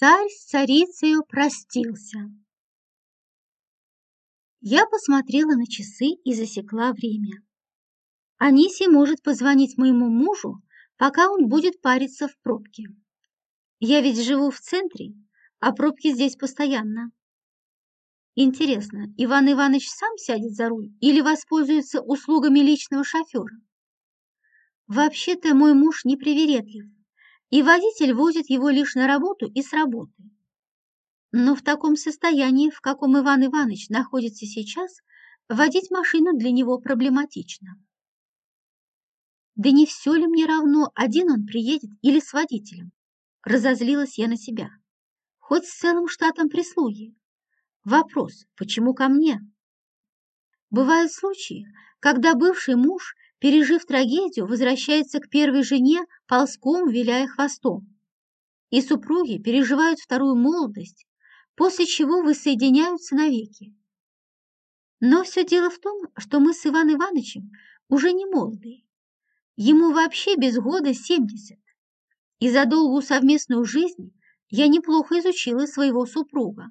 Царь с царицею простился. Я посмотрела на часы и засекла время. Анисия может позвонить моему мужу, пока он будет париться в пробке. Я ведь живу в центре, а пробки здесь постоянно. Интересно, Иван Иванович сам сядет за руль или воспользуется услугами личного шофера? Вообще-то мой муж непривередлив, и водитель возит его лишь на работу и с работы. Но в таком состоянии, в каком Иван Иванович находится сейчас, водить машину для него проблематично. Да не все ли мне равно, один он приедет или с водителем? Разозлилась я на себя. Хоть с целым штатом прислуги. Вопрос, почему ко мне? Бывают случаи, когда бывший муж пережив трагедию, возвращается к первой жене, ползком виляя хвостом. И супруги переживают вторую молодость, после чего воссоединяются навеки. Но все дело в том, что мы с Иваном Ивановичем уже не молодые. Ему вообще без года 70. И за долгую совместную жизнь я неплохо изучила своего супруга.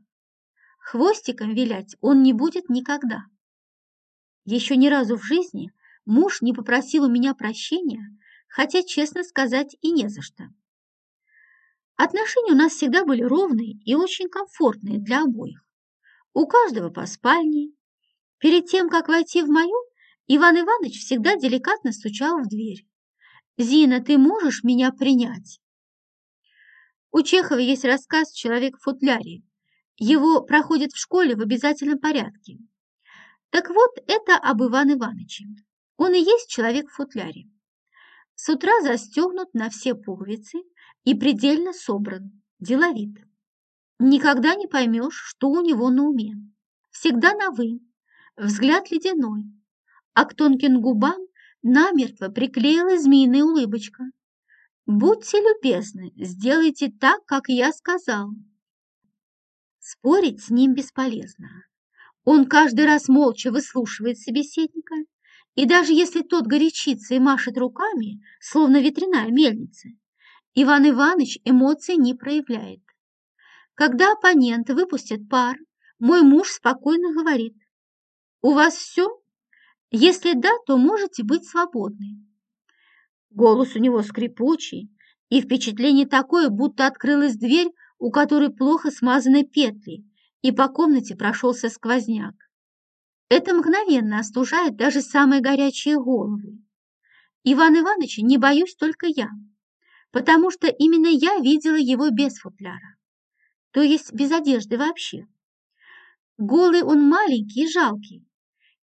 Хвостиком вилять он не будет никогда. Еще ни разу в жизни Муж не попросил у меня прощения, хотя, честно сказать, и не за что. Отношения у нас всегда были ровные и очень комфортные для обоих. У каждого по спальне. Перед тем, как войти в мою, Иван Иванович всегда деликатно стучал в дверь. «Зина, ты можешь меня принять?» У Чехова есть рассказ «Человек в футляре». Его проходят в школе в обязательном порядке. Так вот, это об Иван Ивановиче. Он и есть человек в футляре. С утра застегнут на все пуговицы и предельно собран, деловит. Никогда не поймешь, что у него на уме. Всегда на «вы», взгляд ледяной, а к тонким губам намертво приклеилась змеиная улыбочка. «Будьте любезны, сделайте так, как я сказал». Спорить с ним бесполезно. Он каждый раз молча выслушивает собеседника и даже если тот горячится и машет руками, словно ветряная мельница, Иван Иванович эмоций не проявляет. Когда оппонент выпустит пар, мой муж спокойно говорит, «У вас все? Если да, то можете быть свободны». Голос у него скрипучий, и впечатление такое, будто открылась дверь, у которой плохо смазаны петли, и по комнате прошелся сквозняк. Это мгновенно остужает даже самые горячие головы. Иван Ивановича не боюсь только я, потому что именно я видела его без футляра, то есть без одежды вообще. Голый он маленький и жалкий,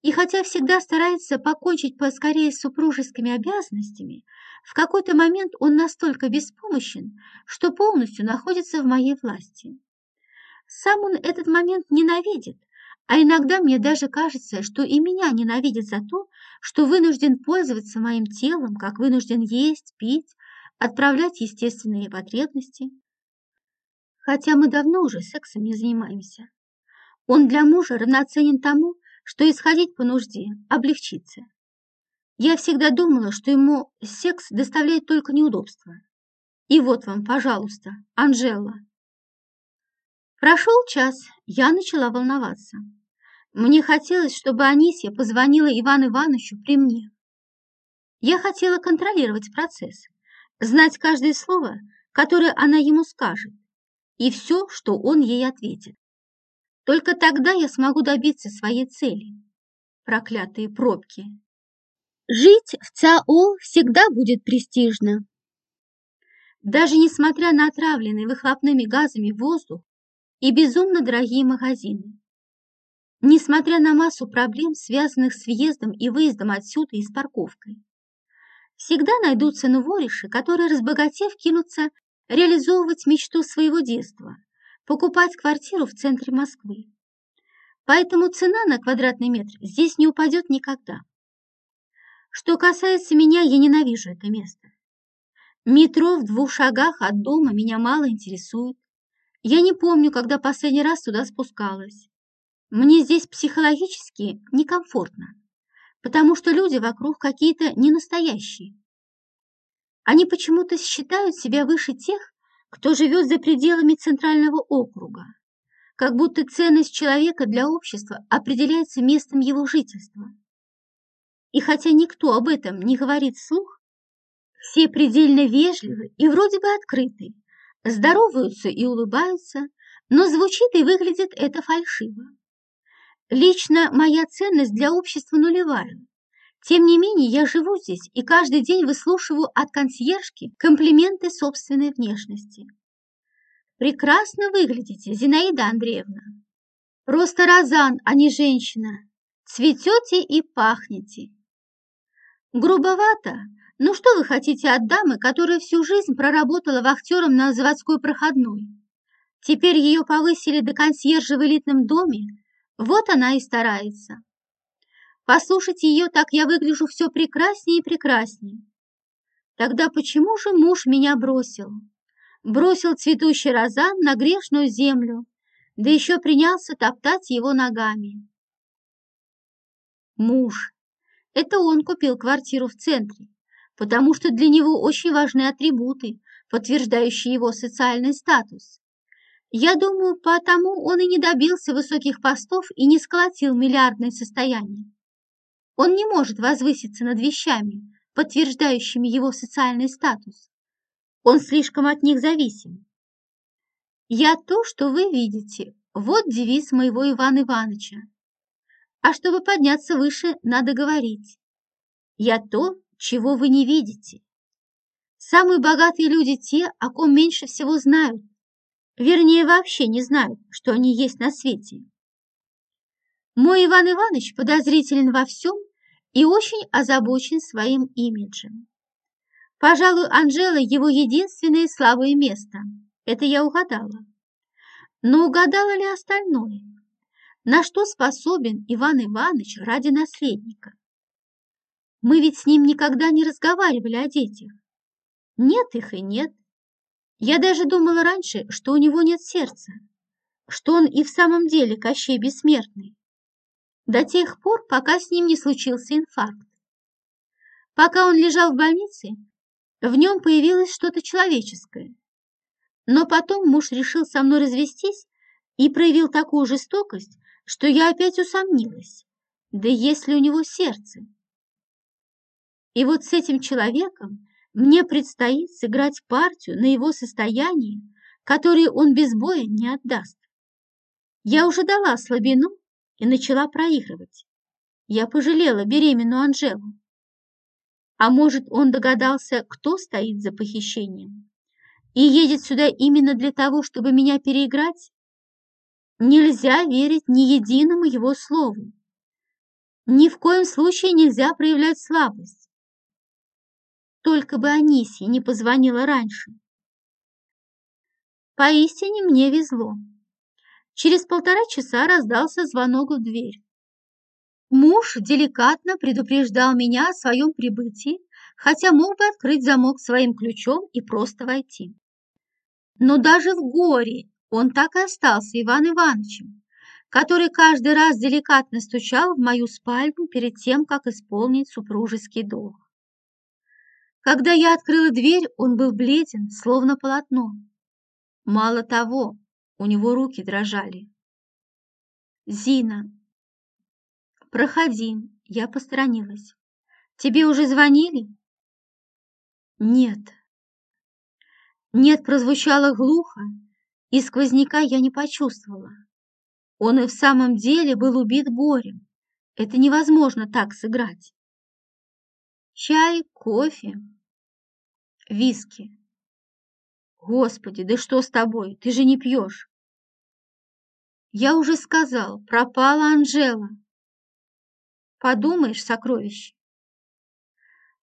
и хотя всегда старается покончить поскорее с супружескими обязанностями, в какой-то момент он настолько беспомощен, что полностью находится в моей власти. Сам он этот момент ненавидит, а иногда мне даже кажется, что и меня ненавидят за то, что вынужден пользоваться моим телом, как вынужден есть, пить, отправлять естественные потребности. Хотя мы давно уже сексом не занимаемся. Он для мужа равноценен тому, что исходить по нужде, облегчиться. Я всегда думала, что ему секс доставляет только неудобства. И вот вам, пожалуйста, Анжела. Прошел час, я начала волноваться. Мне хотелось, чтобы Анисья позвонила Ивану Ивановичу при мне. Я хотела контролировать процесс, знать каждое слово, которое она ему скажет, и все, что он ей ответит. Только тогда я смогу добиться своей цели. Проклятые пробки. Жить в ЦАО всегда будет престижно. Даже несмотря на отравленный выхлопными газами воздух и безумно дорогие магазины. Несмотря на массу проблем, связанных с въездом и выездом отсюда и с парковкой. Всегда найдутся новориши, которые, разбогатев, кинутся реализовывать мечту своего детства – покупать квартиру в центре Москвы. Поэтому цена на квадратный метр здесь не упадет никогда. Что касается меня, я ненавижу это место. Метро в двух шагах от дома меня мало интересует. Я не помню, когда последний раз туда спускалась. Мне здесь психологически некомфортно, потому что люди вокруг какие-то ненастоящие. Они почему-то считают себя выше тех, кто живет за пределами центрального округа, как будто ценность человека для общества определяется местом его жительства. И хотя никто об этом не говорит вслух, все предельно вежливы и вроде бы открыты, здороваются и улыбаются, но звучит и выглядит это фальшиво. Лично моя ценность для общества нулевая. Тем не менее, я живу здесь и каждый день выслушиваю от консьержки комплименты собственной внешности. Прекрасно выглядите, Зинаида Андреевна. Просто розан, а не женщина. Цветете и пахнете. Грубовато, ну что вы хотите от дамы, которая всю жизнь проработала вахтером на заводской проходной? Теперь ее повысили до консьержа в элитном доме, вот она и старается. Послушать ее, так я выгляжу все прекраснее и прекраснее. Тогда почему же муж меня бросил? Бросил цветущий розан на грешную землю, да еще принялся топтать его ногами. Муж. Это он купил квартиру в центре, потому что для него очень важны атрибуты, подтверждающие его социальный статус. Я думаю, потому он и не добился высоких постов и не сколотил миллиардное состояние. Он не может возвыситься над вещами, подтверждающими его социальный статус. Он слишком от них зависим. Я то, что вы видите, вот девиз моего Ивана Ивановича. А чтобы подняться выше, надо говорить. Я то, чего вы не видите. Самые богатые люди те, о ком меньше всего знают. Вернее, вообще не знают, что они есть на свете. Мой Иван Иванович подозрителен во всем и очень озабочен своим имиджем. Пожалуй, Анжела его единственное слабое место. Это я угадала. Но угадала ли остальное? На что способен Иван Иванович ради наследника? Мы ведь с ним никогда не разговаривали о детях. Нет их и нет. Я даже думала раньше, что у него нет сердца, что он и в самом деле Кощей Бессмертный до тех пор, пока с ним не случился инфаркт. Пока он лежал в больнице, в нем появилось что-то человеческое. Но потом муж решил со мной развестись и проявил такую жестокость, что я опять усомнилась. Да есть ли у него сердце? И вот с этим человеком мне предстоит сыграть партию на его состоянии, которое он без боя не отдаст. Я уже дала слабину и начала проигрывать. Я пожалела беременную Анжелу. А может, он догадался, кто стоит за похищением? И едет сюда именно для того, чтобы меня переиграть? Нельзя верить ни единому его слову. Ни в коем случае нельзя проявлять слабость. Только бы Анисия не позвонила раньше. Поистине мне везло. Через полтора часа раздался звонок в дверь. Муж деликатно предупреждал меня о своем прибытии, хотя мог бы открыть замок своим ключом и просто войти. Но даже в горе он так и остался Иван Ивановичем, который каждый раз деликатно стучал в мою спальню перед тем, как исполнить супружеский долг. Когда я открыла дверь, он был бледен, словно полотно. Мало того, у него руки дрожали. «Зина!» «Проходи!» Я посторонилась. «Тебе уже звонили?» «Нет». «Нет» прозвучало глухо, и сквозняка я не почувствовала. Он и в самом деле был убит горем. Это невозможно так сыграть. Чай, кофе, виски. Господи, да что с тобой? Ты же не пьешь. Я уже сказал, пропала Анжела. Подумаешь, сокровище.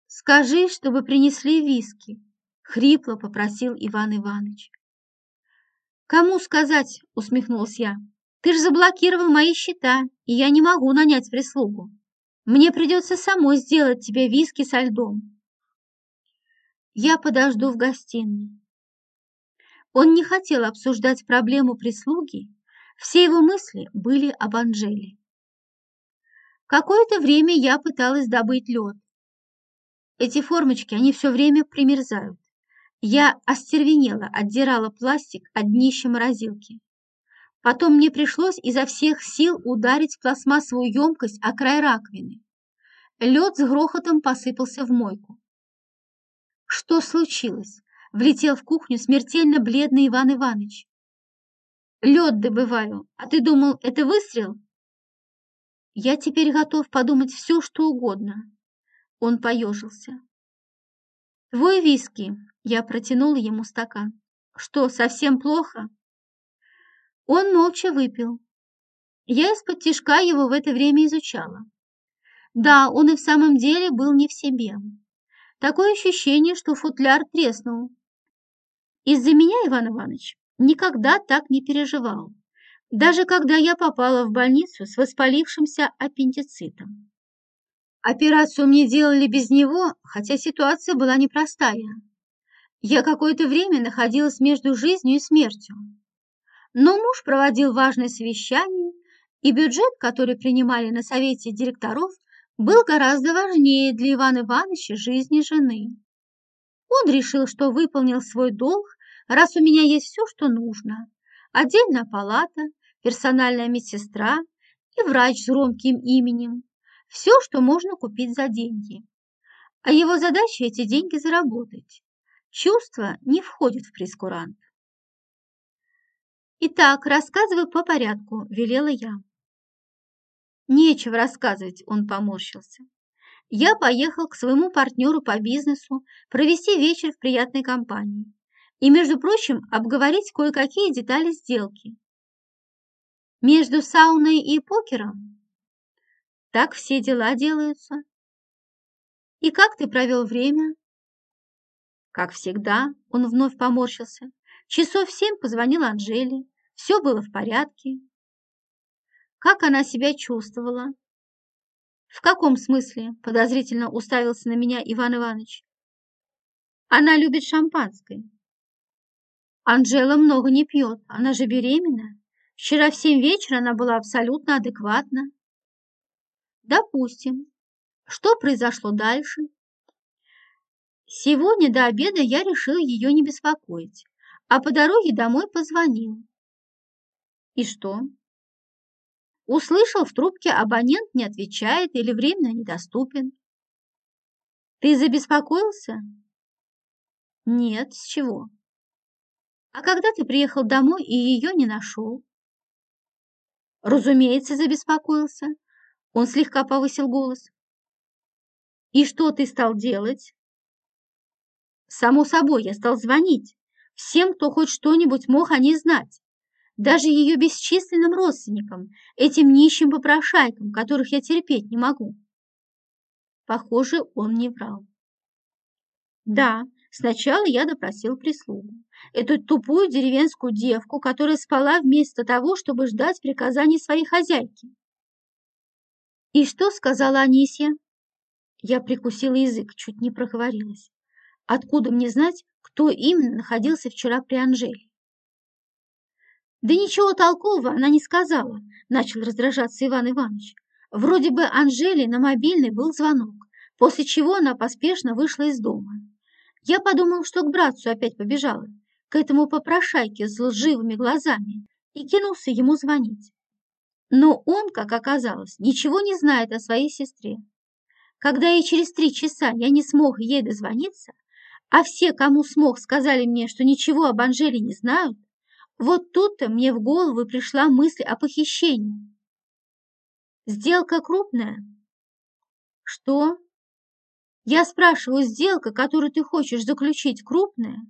Скажи, чтобы принесли виски, хрипло попросил Иван Иванович. Кому сказать, усмехнулся я. Ты же заблокировал мои счета, и я не могу нанять прислугу. Мне придется самой сделать тебе виски со льдом. Я подожду в гостиной. Он не хотел обсуждать проблему прислуги все его мысли были об Анжеле. Какое-то время я пыталась добыть лед. Эти формочки, они все время примерзают. Я остервенела, отдирала пластик от днища морозилки. Потом мне пришлось изо всех сил ударить в пластмассовую емкость о край раковины. Лед с грохотом посыпался в мойку. Что случилось? Влетел в кухню смертельно бледный Иван Иванович. Лед добываю, а ты думал, это выстрел? Я теперь готов подумать все, что угодно. Он поежился. Твой виски. Я протянул ему стакан. Что, совсем плохо? Он молча выпил. Я из-под тишка его в это время изучала. Да, он и в самом деле был не в себе. Такое ощущение, что футляр треснул. Из-за меня, Иван Иванович, никогда так не переживал, даже когда я попала в больницу с воспалившимся аппендицитом. Операцию мне делали без него, хотя ситуация была непростая. Я какое-то время находилась между жизнью и смертью. Но муж проводил важное совещание, и бюджет, который принимали на совете директоров, был гораздо важнее для Ивана Ивановича жизни жены. Он решил, что выполнил свой долг, раз у меня есть все, что нужно. Отдельная палата, персональная медсестра и врач с громким именем. Все, что можно купить за деньги. А его задача эти деньги заработать. Чувства не входят в прескурант. «Итак, рассказывай по порядку», – велела я. «Нечего рассказывать», – он поморщился. Я поехал к своему партнеру по бизнесу провести вечер в приятной компании и, между прочим, обговорить кое-какие детали сделки. Между сауной и покером? Так все дела делаются. И как ты провел время? Как всегда, он вновь поморщился. Часов семь позвонил Анжеле. Все было в порядке. Как она себя чувствовала? В каком смысле? Подозрительно уставился на меня Иван Иванович. Она любит шампанское. Анжела много не пьет, она же беременна. Вчера в семь вечера она была абсолютно адекватна. Допустим. Что произошло дальше? Сегодня до обеда я решил ее не беспокоить, а по дороге домой позвонил. И что? Услышал в трубке, абонент не отвечает или временно недоступен. Ты забеспокоился? Нет, с чего? А когда ты приехал домой и ее не нашел? Разумеется, забеспокоился. Он слегка повысил голос. И что ты стал делать? Само собой, я стал звонить. Всем, кто хоть что-нибудь мог о ней знать даже ее бесчисленным родственникам, этим нищим попрошайкам, которых я терпеть не могу. Похоже, он не врал. Да, сначала я допросил прислугу. Эту тупую деревенскую девку, которая спала вместо того, чтобы ждать приказаний своей хозяйки. И что сказала Анисия? Я прикусила язык, чуть не проговорилась. Откуда мне знать, кто именно находился вчера при Анжеле? Да ничего толкового она не сказала, начал раздражаться Иван Иванович. Вроде бы Анжеле на мобильный был звонок, после чего она поспешно вышла из дома. Я подумал, что к братцу опять побежала, к этому попрошайке с лживыми глазами, и кинулся ему звонить. Но он, как оказалось, ничего не знает о своей сестре. Когда и через три часа я не смог ей дозвониться, а все, кому смог, сказали мне, что ничего об Анжеле не знают, вот тут-то мне в голову пришла мысль о похищении. Сделка крупная? Что? Я спрашиваю, сделка, которую ты хочешь заключить, крупная?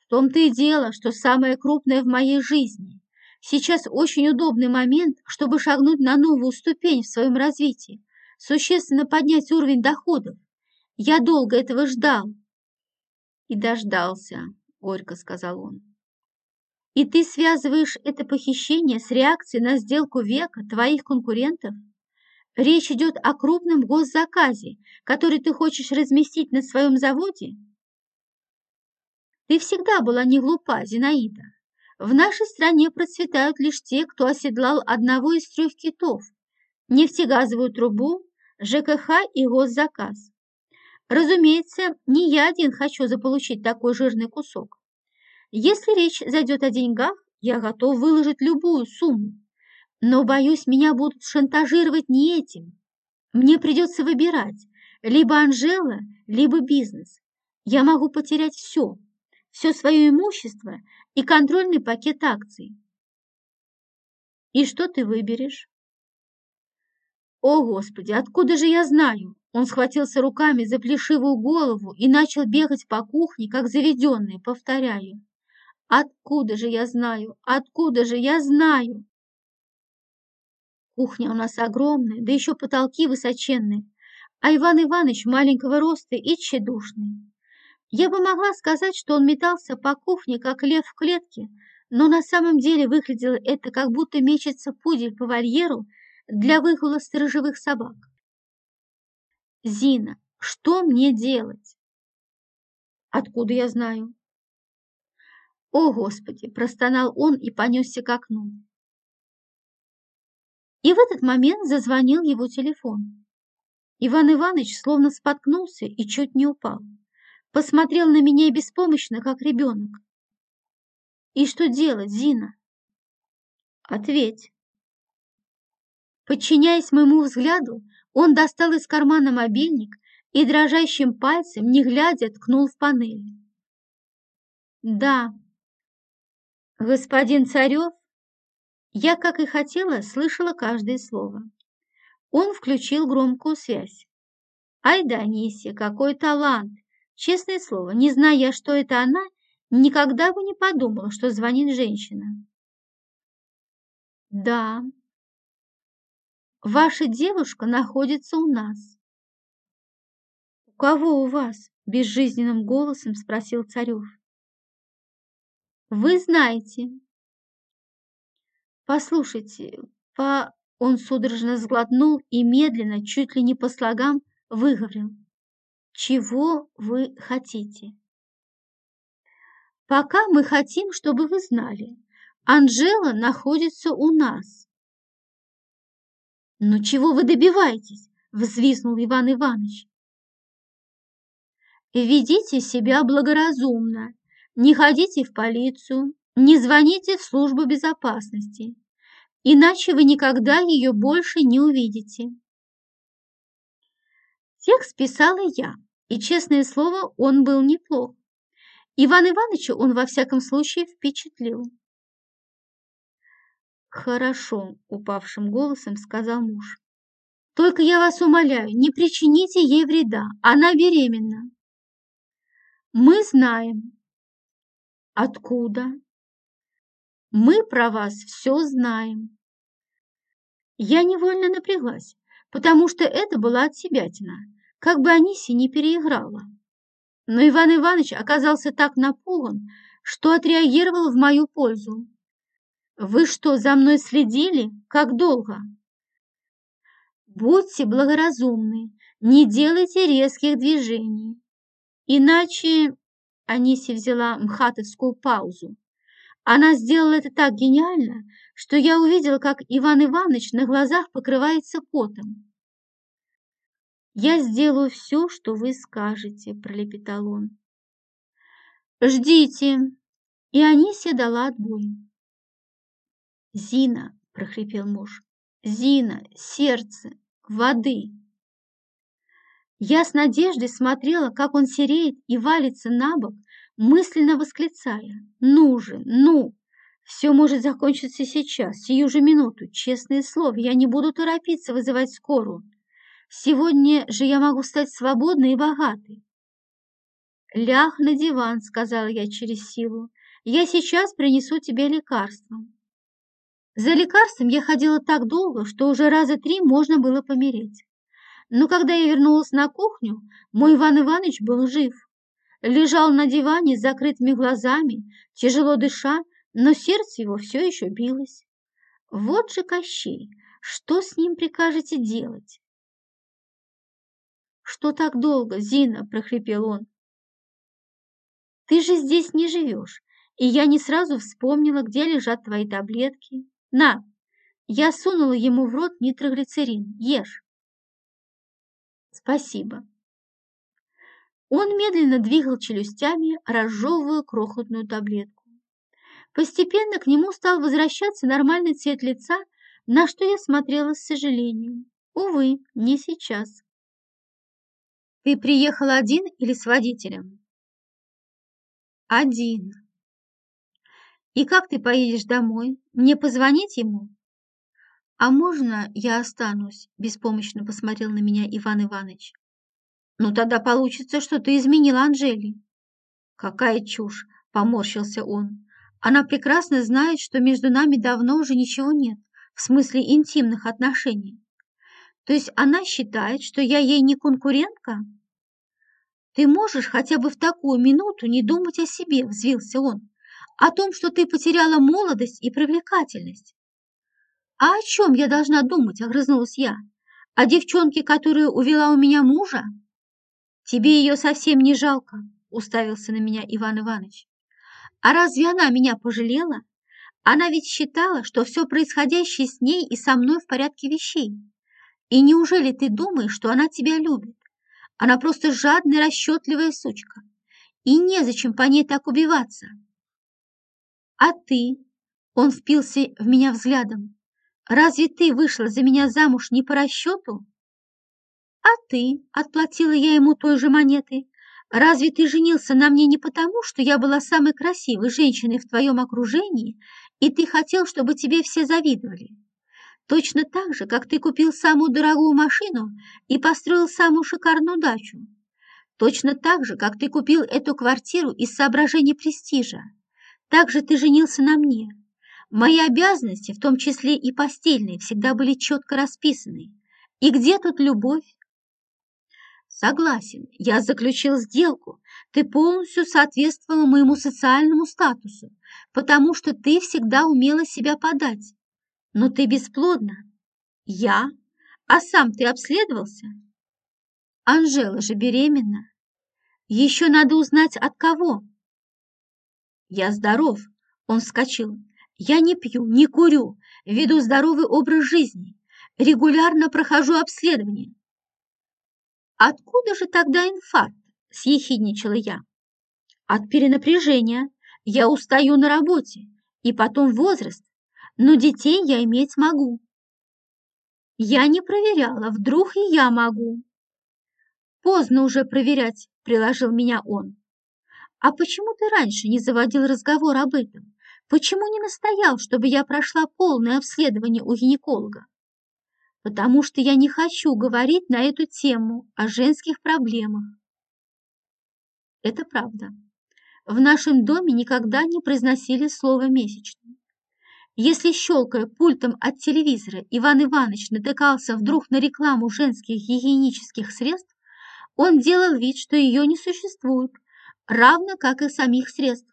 В том-то и дело, что самое крупное в моей жизни. Сейчас очень удобный момент, чтобы шагнуть на новую ступень в своем развитии, существенно поднять уровень доходов. Я долго этого ждал. И дождался, горько сказал он. И ты связываешь это похищение с реакцией на сделку века твоих конкурентов? Речь идет о крупном госзаказе, который ты хочешь разместить на своем заводе? Ты всегда была не глупа, Зинаида. В нашей стране процветают лишь те, кто оседлал одного из трех китов – нефтегазовую трубу, ЖКХ и госзаказ. Разумеется, не я один хочу заполучить такой жирный кусок. Если речь зайдет о деньгах, я готов выложить любую сумму. Но, боюсь, меня будут шантажировать не этим. Мне придется выбирать либо Анжела, либо бизнес. Я могу потерять все, все свое имущество и контрольный пакет акций. И что ты выберешь? О, Господи, откуда же я знаю? Он схватился руками за плешивую голову и начал бегать по кухне, как заведенный, повторяю. Откуда же я знаю? Откуда же я знаю? Кухня у нас огромная, да еще потолки высоченные, а Иван Иванович маленького роста и тщедушный. Я бы могла сказать, что он метался по кухне, как лев в клетке, но на самом деле выглядело это, как будто мечется пудель по вольеру для выгула сторожевых собак. «Зина, что мне делать?» «Откуда я знаю?» «О, Господи!» – простонал он и понесся к окну. И в этот момент зазвонил его телефон. Иван Иванович словно споткнулся и чуть не упал. Посмотрел на меня беспомощно, как ребенок. «И что делать, Зина?» «Ответь». Подчиняясь моему взгляду, он достал из кармана мобильник и дрожащим пальцем, не глядя, ткнул в панель. «Да, господин Царев?» Я, как и хотела, слышала каждое слово. Он включил громкую связь. «Ай да, Анисия, какой талант! Честное слово, не зная, что это она, никогда бы не подумала, что звонит женщина». «Да, ваша девушка находится у нас». «У кого у вас?» – безжизненным голосом спросил Царев. «Вы знаете». «Послушайте, по он судорожно сглотнул и медленно, чуть ли не по слогам, выговорил. «Чего вы хотите?» «Пока мы хотим, чтобы вы знали, Анжела находится у нас». «Но чего вы добиваетесь?» – взвиснул Иван Иванович. «Ведите себя благоразумно, не ходите в полицию, не звоните в службу безопасности, иначе вы никогда ее больше не увидите. Текст писала я, и, честное слово, он был неплох. Иван Ивановича он во всяком случае впечатлил. «Хорошо», — упавшим голосом сказал муж. «Только я вас умоляю, не причините ей вреда, она беременна». «Мы знаем». «Откуда?» «Мы про вас все знаем». Я невольно напряглась, потому что это была отсебятина, как бы Аниси не переиграла. Но Иван Иванович оказался так напуган, что отреагировал в мою пользу. «Вы что, за мной следили? Как долго?» «Будьте благоразумны, не делайте резких движений. Иначе...» Аниси взяла мхатовскую паузу. Она сделала это так гениально, что я увидела, как Иван Иванович на глазах покрывается потом. «Я сделаю все, что вы скажете», — пролепетал он. «Ждите!» И Анисия дала отбой. «Зина!» — прохрипел муж. «Зина! Сердце! Воды!» Я с надеждой смотрела, как он сереет и валится на бок, мысленно восклицая «Ну же, ну!» Все может закончиться сейчас, сию же минуту. Честное слово, я не буду торопиться вызывать скорую. Сегодня же я могу стать свободной и богатой. «Ляг на диван», — сказала я через силу. «Я сейчас принесу тебе лекарство». За лекарством я ходила так долго, что уже раза три можно было помереть. Но когда я вернулась на кухню, мой Иван Иванович был жив. Лежал на диване с закрытыми глазами, тяжело дыша, но сердце его все еще билось. Вот же Кощей, что с ним прикажете делать? «Что так долго, Зина?» – прохрипел он. «Ты же здесь не живешь, и я не сразу вспомнила, где лежат твои таблетки. На!» Я сунула ему в рот нитроглицерин. Ешь. Спасибо. Он медленно двигал челюстями, разжевывая крохотную таблетку. Постепенно к нему стал возвращаться нормальный цвет лица, на что я смотрела с сожалением. Увы, не сейчас. Ты приехал один или с водителем? Один. И как ты поедешь домой? Мне позвонить ему? А можно я останусь? Беспомощно посмотрел на меня Иван Иванович. Ну тогда получится, что ты изменила Анжели. Какая чушь, поморщился он. Она прекрасно знает, что между нами давно уже ничего нет, в смысле интимных отношений. То есть она считает, что я ей не конкурентка? Ты можешь хотя бы в такую минуту не думать о себе, взвился он, о том, что ты потеряла молодость и привлекательность. А о чем я должна думать, огрызнулась я? О девчонке, которая увела у меня мужа? Тебе ее совсем не жалко, уставился на меня Иван Иванович. А разве она меня пожалела? Она ведь считала, что все происходящее с ней и со мной в порядке вещей. И неужели ты думаешь, что она тебя любит? Она просто жадная, расчетливая сучка. И незачем по ней так убиваться. А ты? Он впился в меня взглядом. Разве ты вышла за меня замуж не по расчету? А ты? Отплатила я ему той же монетой. Разве ты женился на мне не потому, что я была самой красивой женщиной в твоем окружении, и ты хотел, чтобы тебе все завидовали? Точно так же, как ты купил самую дорогую машину и построил самую шикарную дачу. Точно так же, как ты купил эту квартиру из соображений престижа. Так же ты женился на мне. Мои обязанности, в том числе и постельные, всегда были четко расписаны. И где тут любовь? Согласен, я заключил сделку. Ты полностью соответствовала моему социальному статусу, потому что ты всегда умела себя подать. Но ты бесплодна. Я? А сам ты обследовался? Анжела же беременна. Еще надо узнать, от кого. Я здоров. Он вскочил. Я не пью, не курю, веду здоровый образ жизни. Регулярно прохожу обследование. «Откуда же тогда инфаркт?» – съехидничала я. «От перенапряжения. Я устаю на работе. И потом возраст. Но детей я иметь могу». «Я не проверяла. Вдруг и я могу». «Поздно уже проверять», – приложил меня он. «А почему ты раньше не заводил разговор об этом? Почему не настоял, чтобы я прошла полное обследование у гинеколога?» потому что я не хочу говорить на эту тему о женских проблемах. Это правда. В нашем доме никогда не произносили слово «месячный». Если, щелкая пультом от телевизора, Иван Иванович натыкался вдруг на рекламу женских гигиенических средств, он делал вид, что ее не существует, равно как и самих средств.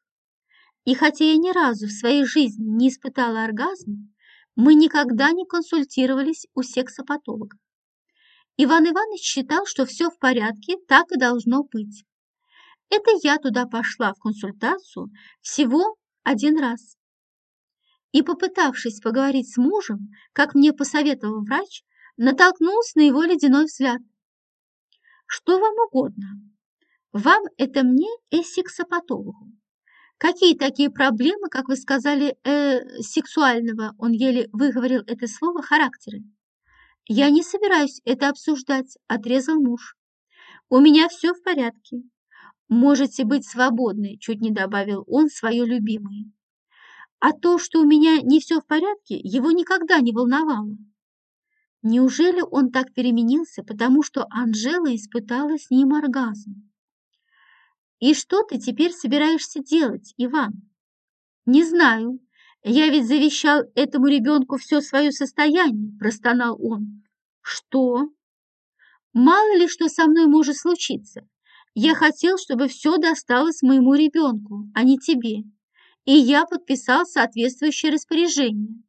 И хотя я ни разу в своей жизни не испытала оргазма, мы никогда не консультировались у сексопатолога. Иван Иванович считал, что все в порядке, так и должно быть. Это я туда пошла в консультацию всего один раз. И, попытавшись поговорить с мужем, как мне посоветовал врач, натолкнулся на его ледяной взгляд. «Что вам угодно? Вам это мне и сексопатологу. Какие такие проблемы, как вы сказали, э, сексуального, он еле выговорил это слово, характера? Я не собираюсь это обсуждать, отрезал муж. У меня все в порядке. Можете быть свободны, чуть не добавил он свое любимое. А то, что у меня не все в порядке, его никогда не волновало. Неужели он так переменился, потому что Анжела испытала с ним оргазм? И что ты теперь собираешься делать, Иван? Не знаю. Я ведь завещал этому ребенку все свое состояние, простонал он. Что? Мало ли что со мной может случиться. Я хотел, чтобы все досталось моему ребенку, а не тебе. И я подписал соответствующее распоряжение.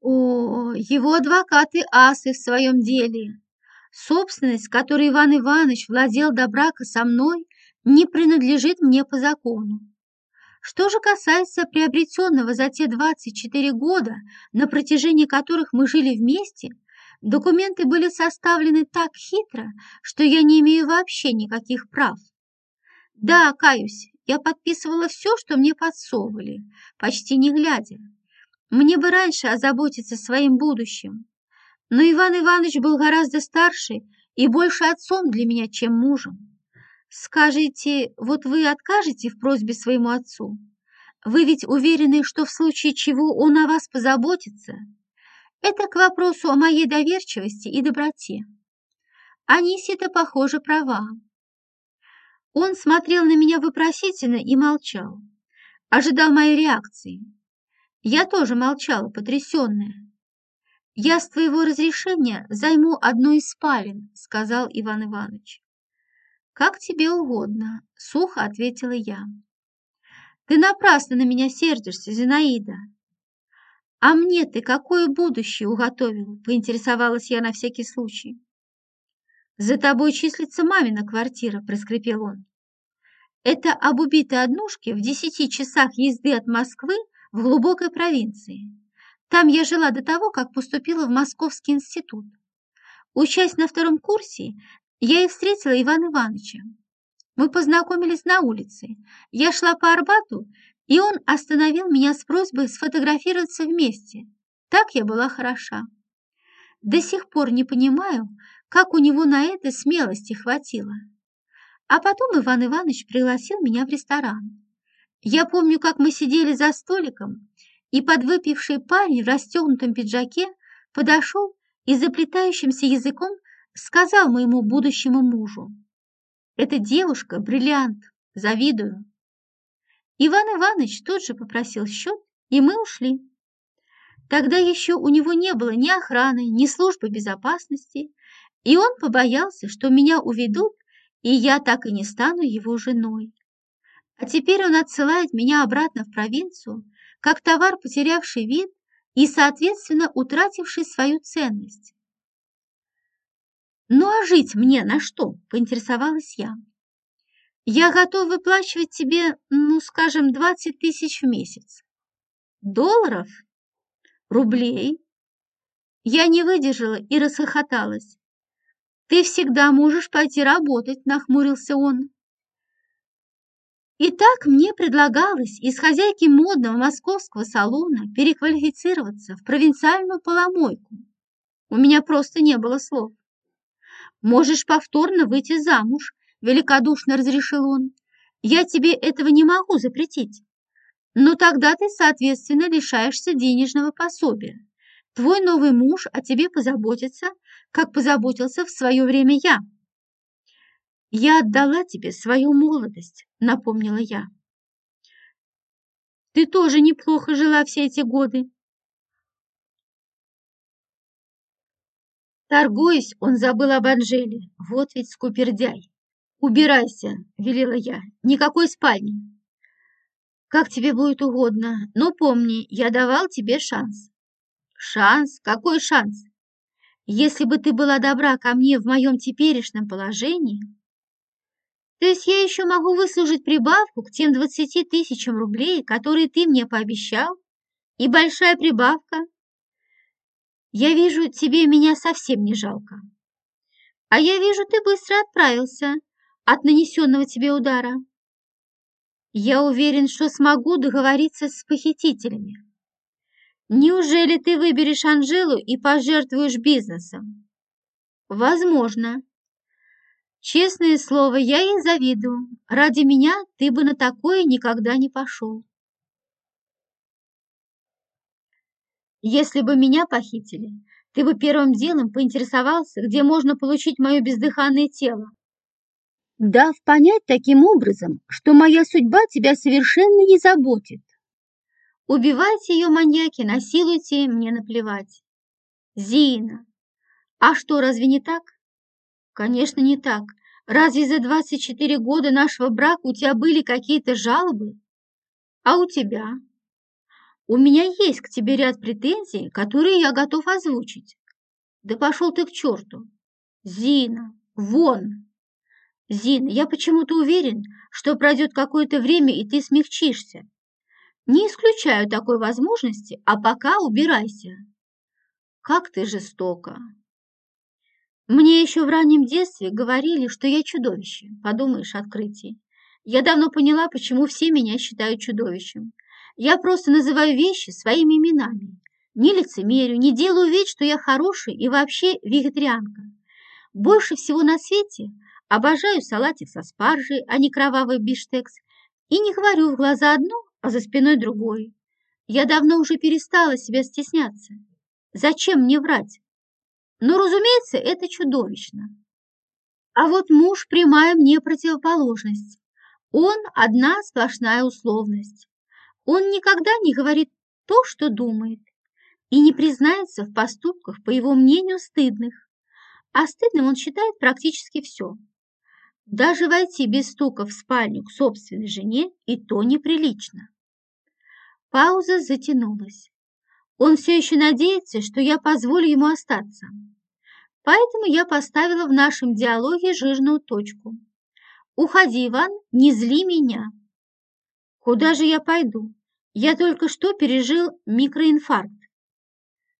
О, его адвокаты асы в своем деле. Собственность, которой Иван Иванович владел до брака со мной, не принадлежит мне по закону. Что же касается приобретенного за те 24 года, на протяжении которых мы жили вместе, Документы были составлены так хитро, что я не имею вообще никаких прав. Да, каюсь, я подписывала все, что мне подсовывали, почти не глядя. Мне бы раньше озаботиться своим будущим. Но Иван Иванович был гораздо старше и больше отцом для меня, чем мужем. Скажите, вот вы откажете в просьбе своему отцу? Вы ведь уверены, что в случае чего он о вас позаботится? Это к вопросу о моей доверчивости и доброте. Анисия-то, похоже, права. Он смотрел на меня вопросительно и молчал. Ожидал моей реакции. Я тоже молчала, потрясенная. «Я с твоего разрешения займу одну из спален», — сказал Иван Иванович. «Как тебе угодно», — сухо ответила я. «Ты напрасно на меня сердишься, Зинаида». «А мне ты какое будущее уготовил?» — поинтересовалась я на всякий случай. «За тобой числится мамина квартира», — проскрипел он. «Это об убитой однушке в десяти часах езды от Москвы в глубокой провинции. Там я жила до того, как поступила в Московский институт. Учась на втором курсе, я и встретила Ивана Ивановича. Мы познакомились на улице. Я шла по Арбату, и он остановил меня с просьбой сфотографироваться вместе. Так я была хороша. До сих пор не понимаю, как у него на это смелости хватило. А потом Иван Иванович пригласил меня в ресторан. Я помню, как мы сидели за столиком, и подвыпивший парень в расстегнутом пиджаке подошел и заплетающимся языком сказал моему будущему мужу. «Эта девушка – бриллиант, завидую». Иван Иванович тут же попросил счет, и мы ушли. Тогда еще у него не было ни охраны, ни службы безопасности, и он побоялся, что меня уведут, и я так и не стану его женой. А теперь он отсылает меня обратно в провинцию, как товар, потерявший вид и, соответственно, утративший свою ценность. «Ну а жить мне на что?» – поинтересовалась я. «Я готов выплачивать тебе, ну, скажем, 20 тысяч в месяц». «Долларов? Рублей?» Я не выдержала и расхохоталась. «Ты всегда можешь пойти работать», – нахмурился он. И так мне предлагалось из хозяйки модного московского салона переквалифицироваться в провинциальную поломойку. У меня просто не было слов. «Можешь повторно выйти замуж», — великодушно разрешил он. «Я тебе этого не могу запретить. Но тогда ты, соответственно, лишаешься денежного пособия. Твой новый муж о тебе позаботится, как позаботился в свое время я». «Я отдала тебе свою молодость», — напомнила я. «Ты тоже неплохо жила все эти годы». Торгуясь, он забыл об Анжеле. Вот ведь скупердяй. «Убирайся», — велела я. «Никакой спальни». «Как тебе будет угодно, но помни, я давал тебе шанс». «Шанс? Какой шанс? Если бы ты была добра ко мне в моем теперешнем положении...» То есть я еще могу выслужить прибавку к тем двадцати тысячам рублей, которые ты мне пообещал? И большая прибавка? Я вижу, тебе меня совсем не жалко. А я вижу, ты быстро отправился от нанесенного тебе удара. Я уверен, что смогу договориться с похитителями. Неужели ты выберешь Анжелу и пожертвуешь бизнесом? Возможно. Честное слово, я ей завидую. Ради меня ты бы на такое никогда не пошел. Если бы меня похитили, ты бы первым делом поинтересовался, где можно получить мое бездыханное тело. Дав понять таким образом, что моя судьба тебя совершенно не заботит. Убивайте ее, маньяки, насилуйте, мне наплевать. Зина, а что, разве не так? Конечно, не так. Разве за 24 года нашего брака у тебя были какие-то жалобы? А у тебя? У меня есть к тебе ряд претензий, которые я готов озвучить. Да пошел ты к черту. Зина, вон! Зина, я почему-то уверен, что пройдет какое-то время, и ты смягчишься. Не исключаю такой возможности, а пока убирайся. Как ты жестоко. Мне еще в раннем детстве говорили, что я чудовище. Подумаешь, открытие. Я давно поняла, почему все меня считают чудовищем. Я просто называю вещи своими именами. Не лицемерю, не делаю вид, что я хороший и вообще вегетарианка. Больше всего на свете обожаю салатик со спаржей, а не кровавый биштекс, и не говорю в глаза одно, а за спиной другое. Я давно уже перестала себя стесняться. Зачем мне врать? Но, разумеется, это чудовищно. А вот муж – прямая мне противоположность. Он – одна сплошная условность. Он никогда не говорит то, что думает, и не признается в поступках, по его мнению, стыдных. А стыдным он считает практически все. Даже войти без стука в спальню к собственной жене и то неприлично. Пауза затянулась. Он все еще надеется, что я позволю ему остаться. Поэтому я поставила в нашем диалоге жирную точку. «Уходи, Иван, не зли меня». «Куда же я пойду? Я только что пережил микроинфаркт.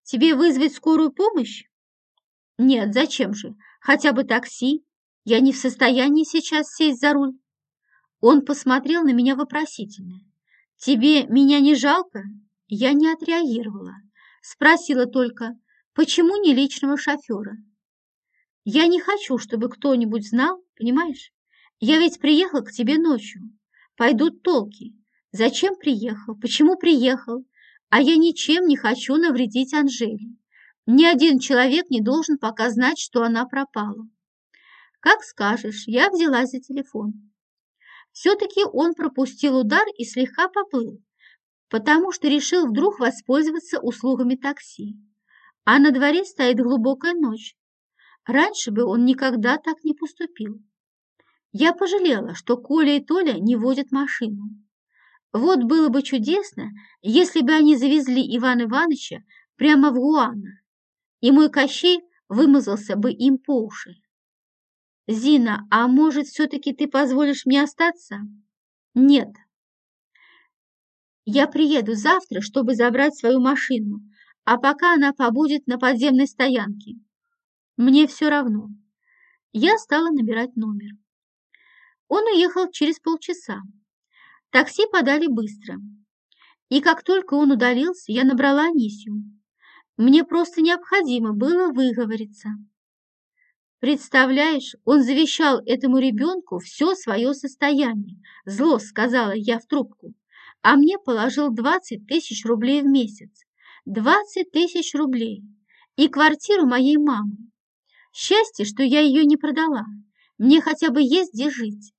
Тебе вызвать скорую помощь?» «Нет, зачем же? Хотя бы такси. Я не в состоянии сейчас сесть за руль». Он посмотрел на меня вопросительно. «Тебе меня не жалко?» Я не отреагировала. Спросила только, почему не личного шофера? Я не хочу, чтобы кто-нибудь знал, понимаешь? Я ведь приехал к тебе ночью. Пойдут толки. Зачем приехал? Почему приехал? А я ничем не хочу навредить Анжеле. Ни один человек не должен пока знать, что она пропала. Как скажешь, я взяла за телефон. Все-таки он пропустил удар и слегка поплыл, потому что решил вдруг воспользоваться услугами такси. А на дворе стоит глубокая ночь. Раньше бы он никогда так не поступил. Я пожалела, что Коля и Толя не водят машину. Вот было бы чудесно, если бы они завезли Ивана Ивановича прямо в Гуана, и мой Кощей вымазался бы им по уши. «Зина, а может, все-таки ты позволишь мне остаться?» «Нет». «Я приеду завтра, чтобы забрать свою машину, а пока она побудет на подземной стоянке. Мне все равно». Я стала набирать номер. Он уехал через полчаса. Такси подали быстро. И как только он удалился, я набрала Анисию. Мне просто необходимо было выговориться. Представляешь, он завещал этому ребенку все свое состояние. Зло, сказала я в трубку. А мне положил 20 тысяч рублей в месяц. 20 тысяч рублей. И квартиру моей мамы. Счастье, что я ее не продала. Мне хотя бы есть где жить.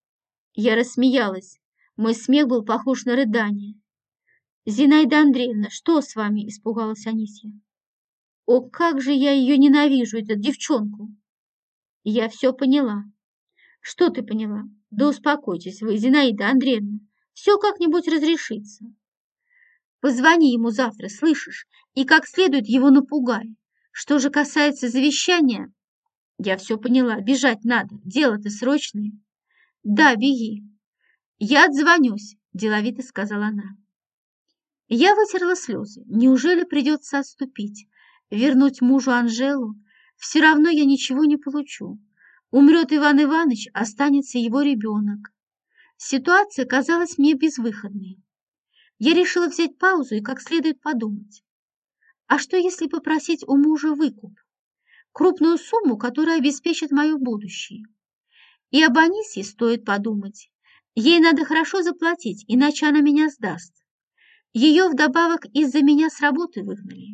Я рассмеялась. Мой смех был похож на рыдание. «Зинаида Андреевна, что с вами?» – испугалась Анисья. «О, как же я ее ненавижу, эту девчонку!» Я все поняла. Что ты поняла? Да успокойтесь вы, Зинаида Андреевна. Все как-нибудь разрешится. Позвони ему завтра, слышишь? И как следует его напугай. Что же касается завещания... Я все поняла, бежать надо, дело-то срочное. Да, беги. Я отзвонюсь, деловито сказала она. Я вытерла слезы. Неужели придется отступить, вернуть мужу Анжелу, все равно я ничего не получу. Умрет Иван Иванович, останется его ребенок. Ситуация казалась мне безвыходной. Я решила взять паузу и как следует подумать. А что, если попросить у мужа выкуп? Крупную сумму, которая обеспечит мое будущее. И об Анисе стоит подумать. Ей надо хорошо заплатить, иначе она меня сдаст. Ее вдобавок из-за меня с работы выгнали.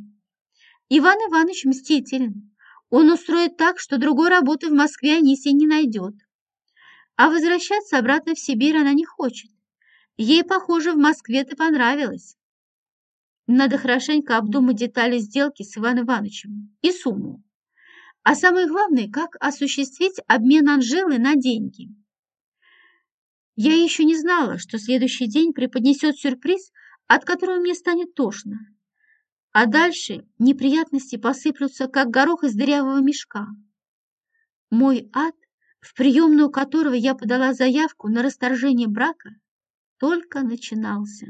Иван Иванович мстителен. Он устроит так, что другой работы в Москве Анисия не найдет. А возвращаться обратно в Сибирь она не хочет. Ей, похоже, в Москве-то понравилось. Надо хорошенько обдумать детали сделки с Иваном Ивановичем и сумму. А самое главное, как осуществить обмен Анжелы на деньги. Я еще не знала, что следующий день преподнесет сюрприз, от которого мне станет тошно а дальше неприятности посыплются, как горох из дырявого мешка. Мой ад, в приемную которого я подала заявку на расторжение брака, только начинался.